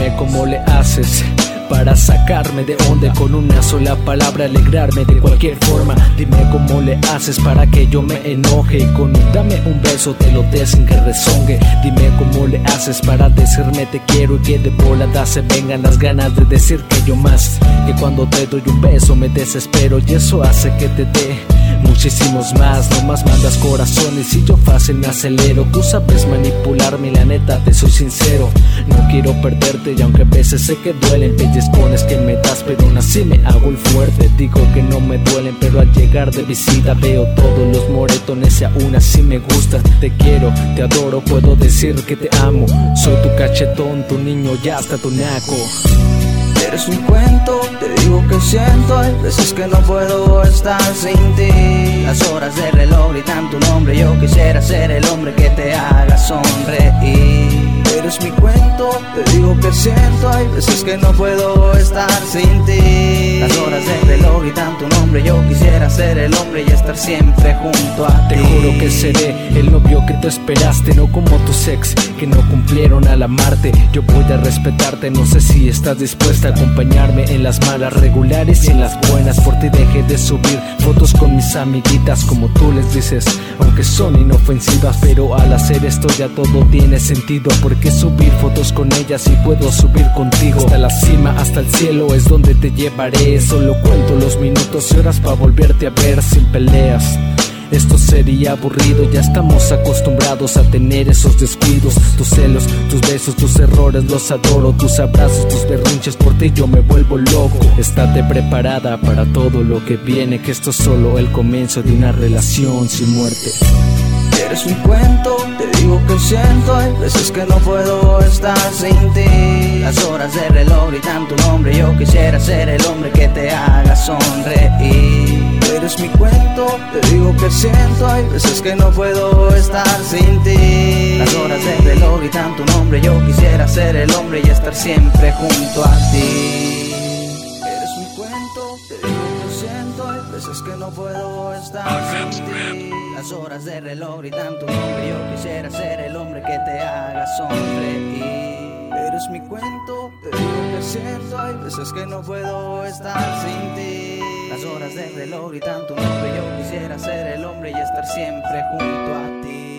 Dime cómo le haces para sacarme de onda con una sola palabra alegrarme de cualquier forma. Dime cómo le haces para que yo me enoje con un dame un beso te lo des sin que rezongue dime cómo le haces para decirme te quiero y que de volada se vengan las ganas de decir que yo más. Que cuando te doy un beso me desespero y eso hace que te dé muchísimos más. No más mandas corazones y yo fácil me acelero. Tú sabes manipularme, la neta, te soy sincero. No quiero perderte y aunque a veces sé que duelen, pellizcones que me das, pero aún así me hago el fuerte. Digo que no me duelen, pero al llegar de visita veo todos los moretones y aún así me gustas. Te quiero, te adoro, puedo decir que te amo. Soy tu cachetón, tu niño, ya hasta tu naco. Eres un cuento, te digo siento Hay veces que no puedo estar sin ti. Las horas de reloj gritan tu nombre Yo quisiera ser el hombre que te haga sonreír. Eres mi te digo que siento Hay veces que no puedo estar sin ti. Las horas de reloj gritan tu nombre Yo quisiera ser el hombre y estar siempre junto a ti. Te juro que seré el novio que tú esperaste No como tus ex que no cumplieron al amarte. Yo voy a respetarte, no sé si estás dispuesta a acompañarme en las malas regulares y en las buenas. Por ti dejé de subir fotos con mis amiguitas como tú les dices Aunque son inofensivas pero al hacer esto ya todo tiene sentido Porque subir fotos con ellas y puedo subir contigo Hasta la cima, hasta el cielo es donde te llevaré Solo cuento los minutos y horas para volverte a ver sin peleas esto sería aburrido, ya estamos acostumbrados a tener esos descuidos. Tus celos, tus besos, tus errores, los adoro. Tus abrazos, tus berrinches, por ti yo me vuelvo loco. Estate preparada para todo lo que viene, que esto es solo el comienzo de una relación sin muerte. Eres un cuento, te digo que siento Hay veces que no puedo estar sin ti. Las horas de reloj gritan tu nombre Yo quisiera ser el hombre que te haga sonreír. Eres mi cuento, te digo que siento Hay veces que no puedo estar sin ti. Las horas de reloj gritan tu nombre Yo quisiera ser el hombre y estar siempre junto a ti. Eres mi cuento, te digo que siento Hay veces que no puedo estar Las horas de reloj gritan tu nombre. Yo quisiera ser el hombre que te haga sonreír. Eres mi cuento, te digo que siento Hay veces que no puedo estar sin ti. Las horas de reloj gritan tu nombre. Yo quisiera ser el hombre y estar siempre junto a ti